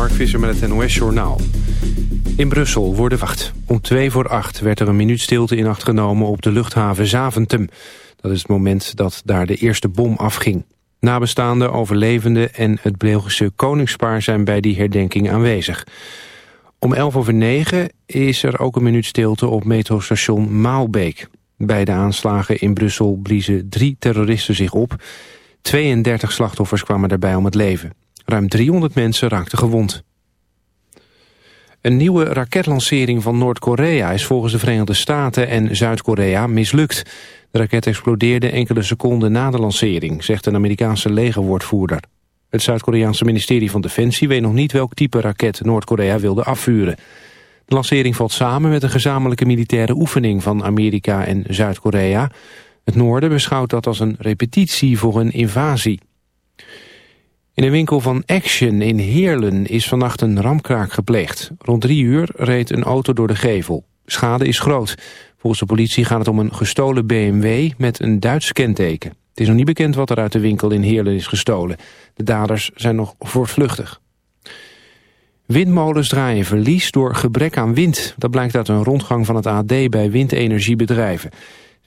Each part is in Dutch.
Mark Visser met het NOS Journaal. In Brussel worden wacht. Om twee voor acht werd er een minuut stilte in acht genomen op de luchthaven Zaventem. Dat is het moment dat daar de eerste bom afging. Nabestaanden, overlevenden en het Belgische koningspaar zijn bij die herdenking aanwezig. Om elf over negen is er ook een minuut stilte op metrostation Maalbeek. Bij de aanslagen in Brussel bliezen drie terroristen zich op. 32 slachtoffers kwamen daarbij om het leven. Ruim 300 mensen raakten gewond. Een nieuwe raketlancering van Noord-Korea is volgens de Verenigde Staten en Zuid-Korea mislukt. De raket explodeerde enkele seconden na de lancering, zegt een Amerikaanse legerwoordvoerder. Het Zuid-Koreaanse ministerie van Defensie weet nog niet welk type raket Noord-Korea wilde afvuren. De lancering valt samen met een gezamenlijke militaire oefening van Amerika en Zuid-Korea. Het noorden beschouwt dat als een repetitie voor een invasie. In een winkel van Action in Heerlen is vannacht een ramkraak gepleegd. Rond drie uur reed een auto door de gevel. Schade is groot. Volgens de politie gaat het om een gestolen BMW met een Duits kenteken. Het is nog niet bekend wat er uit de winkel in Heerlen is gestolen. De daders zijn nog voortvluchtig. Windmolens draaien verlies door gebrek aan wind. Dat blijkt uit een rondgang van het AD bij windenergiebedrijven.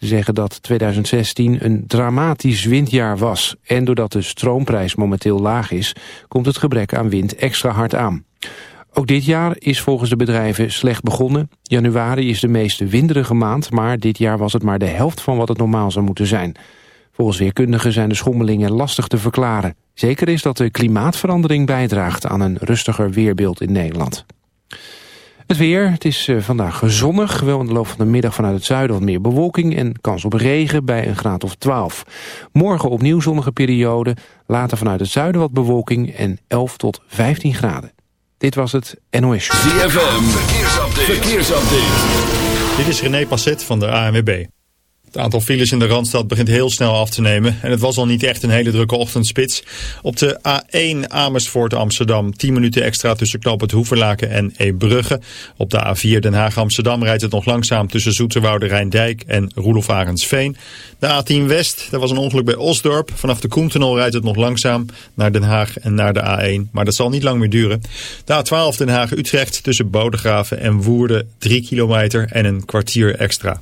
Ze zeggen dat 2016 een dramatisch windjaar was. En doordat de stroomprijs momenteel laag is, komt het gebrek aan wind extra hard aan. Ook dit jaar is volgens de bedrijven slecht begonnen. Januari is de meest winderige maand, maar dit jaar was het maar de helft van wat het normaal zou moeten zijn. Volgens weerkundigen zijn de schommelingen lastig te verklaren. Zeker is dat de klimaatverandering bijdraagt aan een rustiger weerbeeld in Nederland. Het weer, het is eh, vandaag zonnig, wel in de loop van de middag vanuit het zuiden wat meer bewolking en kans op regen bij een graad of 12. Morgen opnieuw zonnige periode, later vanuit het zuiden wat bewolking en 11 tot 15 graden. Dit was het NOS ZFM, verkeersupdate. verkeersupdate. Dit is René Passet van de ANWB. Het aantal files in de Randstad begint heel snel af te nemen. En het was al niet echt een hele drukke ochtendspits. Op de A1 Amersfoort Amsterdam 10 minuten extra tussen Knoop het Hoeverlaken en Ebrugge. Op de A4 Den Haag Amsterdam rijdt het nog langzaam tussen Zoeterwoude Rijndijk en Roelof Arendsveen. De A10 West, daar was een ongeluk bij Osdorp. Vanaf de Koentunnel rijdt het nog langzaam naar Den Haag en naar de A1. Maar dat zal niet lang meer duren. De A12 Den Haag Utrecht tussen Bodegraven en Woerden 3 kilometer en een kwartier extra.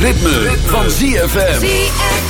ritme, van ZFM.